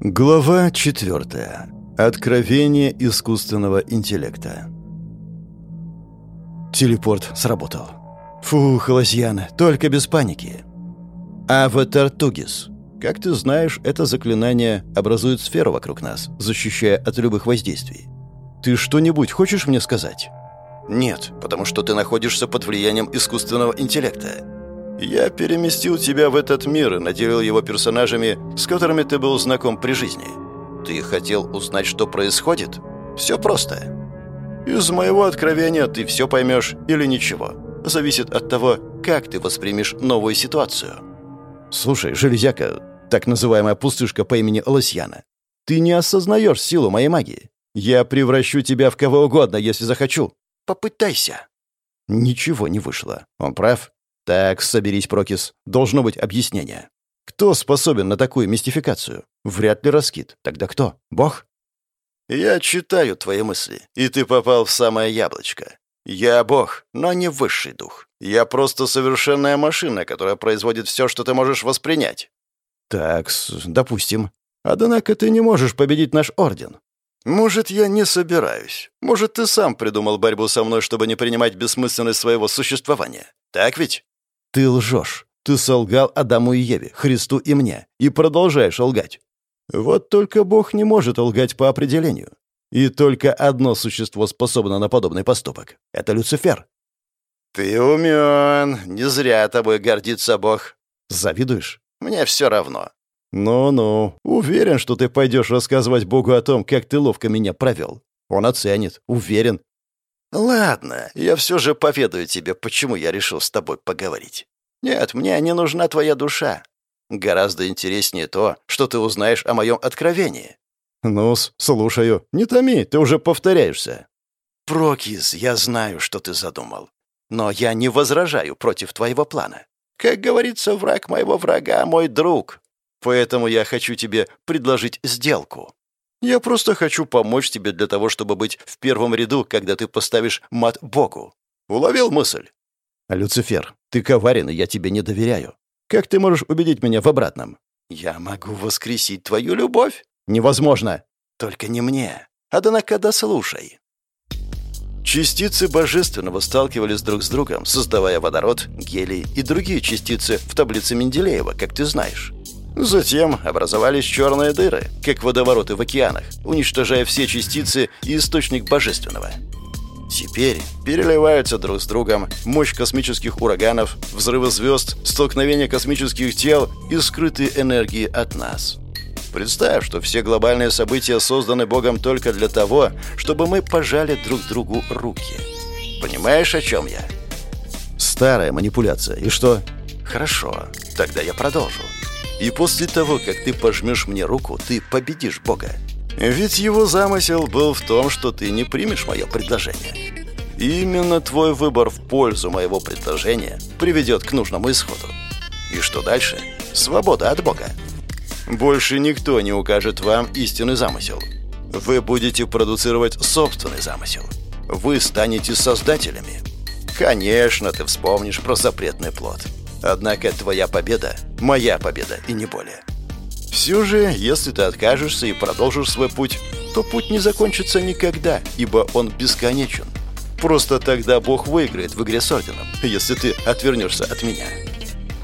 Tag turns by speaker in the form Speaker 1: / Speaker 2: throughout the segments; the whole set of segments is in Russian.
Speaker 1: Глава 4. Откровение искусственного интеллекта. Телепорт сработал. Фух, Лосьяна, только без паники. Аватар Тугис. Как ты знаешь, это заклинание образует сферу вокруг нас, защищая от любых воздействий. Ты что-нибудь хочешь мне сказать? Нет, потому что ты находишься под влиянием искусственного интеллекта. Я переместил тебя в этот мир и наделил его персонажами, с которыми ты был знаком при жизни. Ты хотел узнать, что происходит? Все просто. Из моего откровения ты все поймешь или ничего. Зависит от того, как ты воспримешь новую ситуацию. Слушай, железяка, так называемая пустышка по имени Лосьяна, ты не осознаешь силу моей магии. Я превращу тебя в кого угодно, если захочу. Попытайся. Ничего не вышло. Он прав. «Так, соберись, Прокис. Должно быть объяснение. Кто способен на такую мистификацию? Вряд ли Раскит. Тогда кто? Бог?» «Я читаю твои мысли, и ты попал в самое яблочко. Я бог, но не высший дух. Я просто совершенная машина, которая производит все, что ты можешь воспринять». «Так, допустим. Однако ты не можешь победить наш орден. «Может, я не собираюсь. Может, ты сам придумал борьбу со мной, чтобы не принимать бессмысленность своего существования. Так ведь?» Ты лжешь. Ты солгал Адаму и Еве, Христу и мне, и продолжаешь лгать. Вот только Бог не может лгать по определению. И только одно существо способно на подобный поступок. Это Люцифер. Ты умен. Не зря тобой гордится Бог. Завидуешь? Мне все равно. Ну-ну, уверен, что ты пойдешь рассказывать Богу о том, как ты ловко меня провел. Он оценит, уверен. «Ладно, я все же поведаю тебе, почему я решил с тобой поговорить. Нет, мне не нужна твоя душа. Гораздо интереснее то, что ты узнаешь о моем откровении». ну слушаю. Не томи, ты уже повторяешься». «Прокис, я знаю, что ты задумал. Но я не возражаю против твоего плана. Как говорится, враг моего врага — мой друг. Поэтому я хочу тебе предложить сделку». Я просто хочу помочь тебе для того, чтобы быть в первом ряду, когда ты поставишь мат Богу. Уловил мысль? Люцифер, ты коварен, и я тебе не доверяю. Как ты можешь убедить меня в обратном? Я могу воскресить твою любовь. Невозможно. Только не мне. Однако дослушай. Частицы божественного сталкивались друг с другом, создавая водород, гелий и другие частицы в таблице Менделеева, как ты знаешь. Затем образовались черные дыры, как водовороты в океанах, уничтожая все частицы и источник божественного. Теперь переливаются друг с другом мощь космических ураганов, взрывы звезд, столкновения космических тел и скрытые энергии от нас. Представь, что все глобальные события созданы Богом только для того, чтобы мы пожали друг другу руки. Понимаешь, о чем я? Старая манипуляция. И что? Хорошо, тогда я продолжу. И после того, как ты пожмешь мне руку, ты победишь Бога. Ведь его замысел был в том, что ты не примешь мое предложение. именно твой выбор в пользу моего предложения приведет к нужному исходу. И что дальше? Свобода от Бога. Больше никто не укажет вам истинный замысел. Вы будете продуцировать собственный замысел. Вы станете создателями. Конечно, ты вспомнишь про запретный плод. Однако твоя победа – моя победа, и не более. Все же, если ты откажешься и продолжишь свой путь, то путь не закончится никогда, ибо он бесконечен. Просто тогда Бог выиграет в игре с Орденом, если ты отвернешься от меня.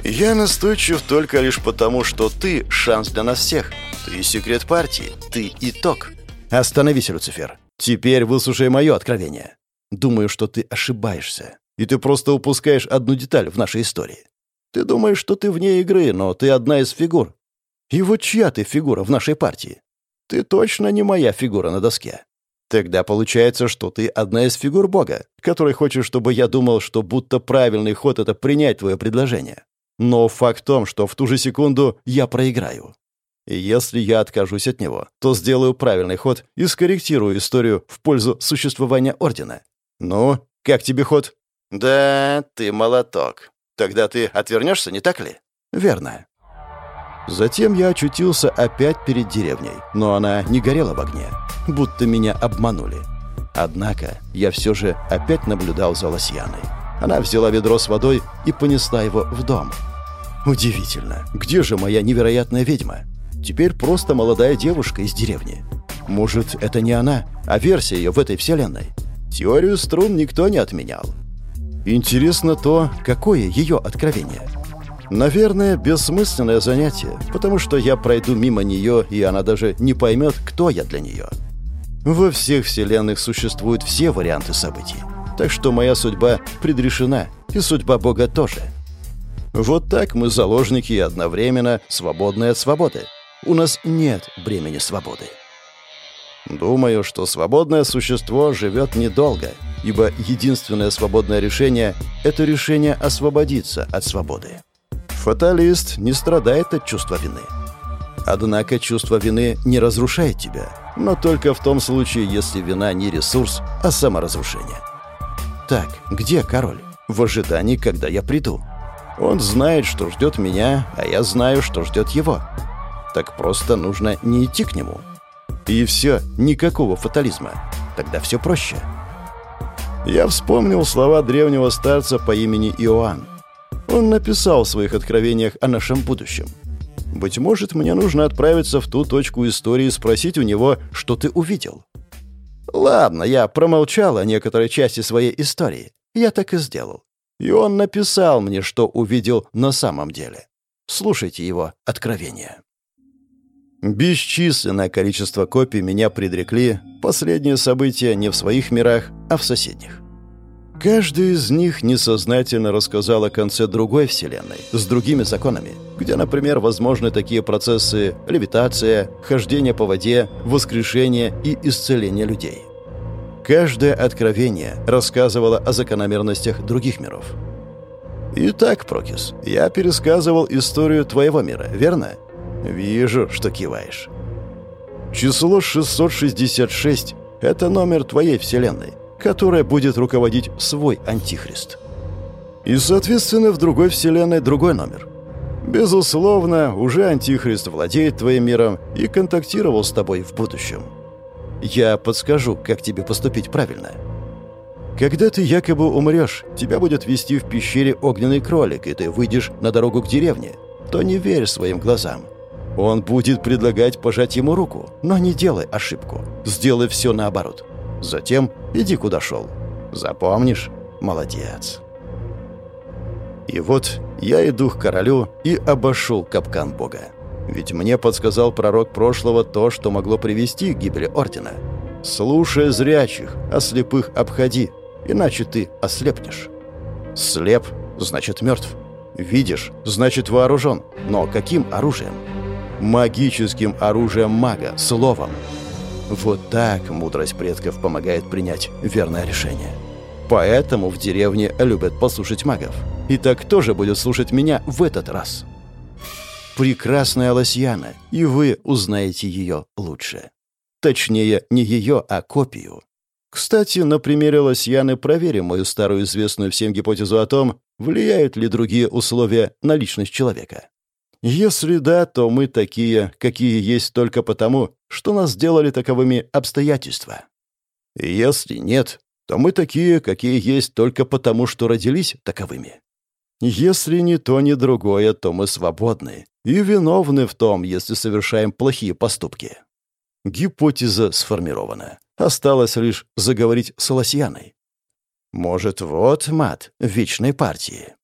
Speaker 1: Я настойчив только лишь потому, что ты – шанс для нас всех. Ты – секрет партии, ты – итог. Остановись, Люцифер. Теперь выслушай мое откровение. Думаю, что ты ошибаешься, и ты просто упускаешь одну деталь в нашей истории. Ты думаешь, что ты вне игры, но ты одна из фигур. И вот чья ты фигура в нашей партии? Ты точно не моя фигура на доске. Тогда получается, что ты одна из фигур Бога, который хочет, чтобы я думал, что будто правильный ход — это принять твое предложение. Но факт в том, что в ту же секунду я проиграю. И если я откажусь от него, то сделаю правильный ход и скорректирую историю в пользу существования Ордена. Ну, как тебе ход? Да, ты молоток. Тогда ты отвернешься, не так ли? Верно. Затем я очутился опять перед деревней, но она не горела в огне, будто меня обманули. Однако я все же опять наблюдал за Лосьяной. Она взяла ведро с водой и понесла его в дом. Удивительно, где же моя невероятная ведьма? теперь просто молодая девушка из деревни. Может, это не она, а версия ее в этой вселенной. Теорию струн никто не отменял. Интересно то, какое ее откровение. Наверное, бессмысленное занятие, потому что я пройду мимо нее, и она даже не поймет, кто я для нее. Во всех вселенных существуют все варианты событий. Так что моя судьба предрешена, и судьба Бога тоже. Вот так мы заложники и одновременно свободны от свободы. У нас нет бремени свободы. Думаю, что свободное существо живет недолго, ибо единственное свободное решение — это решение освободиться от свободы. Фаталист не страдает от чувства вины. Однако чувство вины не разрушает тебя, но только в том случае, если вина не ресурс, а саморазрушение. Так, где король? В ожидании, когда я приду. Он знает, что ждет меня, а я знаю, что ждет его. Так просто нужно не идти к нему. И все, никакого фатализма. Тогда все проще. Я вспомнил слова древнего старца по имени Иоанн. Он написал в своих откровениях о нашем будущем. Быть может, мне нужно отправиться в ту точку истории и спросить у него, что ты увидел. Ладно, я промолчал о некоторой части своей истории. Я так и сделал. И он написал мне, что увидел на самом деле. Слушайте его откровения. Бесчисленное количество копий меня предрекли, последние события не в своих мирах, а в соседних. Каждый из них несознательно рассказал о конце другой вселенной, с другими законами, где, например, возможны такие процессы левитация, хождение по воде, воскрешение и исцеление людей. Каждое откровение рассказывало о закономерностях других миров. Итак, Прокис, я пересказывал историю твоего мира, верно? Вижу, что киваешь. Число 666 — это номер твоей вселенной, которая будет руководить свой антихрист. И, соответственно, в другой вселенной другой номер. Безусловно, уже антихрист владеет твоим миром и контактировал с тобой в будущем. Я подскажу, как тебе поступить правильно. Когда ты якобы умрешь, тебя будет вести в пещере огненный кролик, и ты выйдешь на дорогу к деревне, то не верь своим глазам. Он будет предлагать пожать ему руку, но не делай ошибку. Сделай все наоборот. Затем иди куда шел. Запомнишь? Молодец. И вот я иду к королю и обошел капкан бога. Ведь мне подсказал пророк прошлого то, что могло привести к гибели Ордена. Слушай зрячих, а слепых обходи, иначе ты ослепнешь. Слеп — значит мертв. Видишь — значит вооружен. Но каким оружием? Магическим оружием мага, словом. Вот так мудрость предков помогает принять верное решение. Поэтому в деревне любят послушать магов. И так кто же будет слушать меня в этот раз?» прекрасная Лосьяна, и вы узнаете ее лучше. Точнее, не ее, а копию. Кстати, на примере Лосьяны проверим мою старую известную всем гипотезу о том, влияют ли другие условия на личность человека. Если да, то мы такие, какие есть только потому, что нас сделали таковыми обстоятельства. Если нет, то мы такие, какие есть только потому, что родились таковыми. Если ни то, ни другое, то мы свободны, и виновны в том, если совершаем плохие поступки. Гипотеза сформирована. Осталось лишь заговорить с Лосьяной. Может, вот мат вечной партии.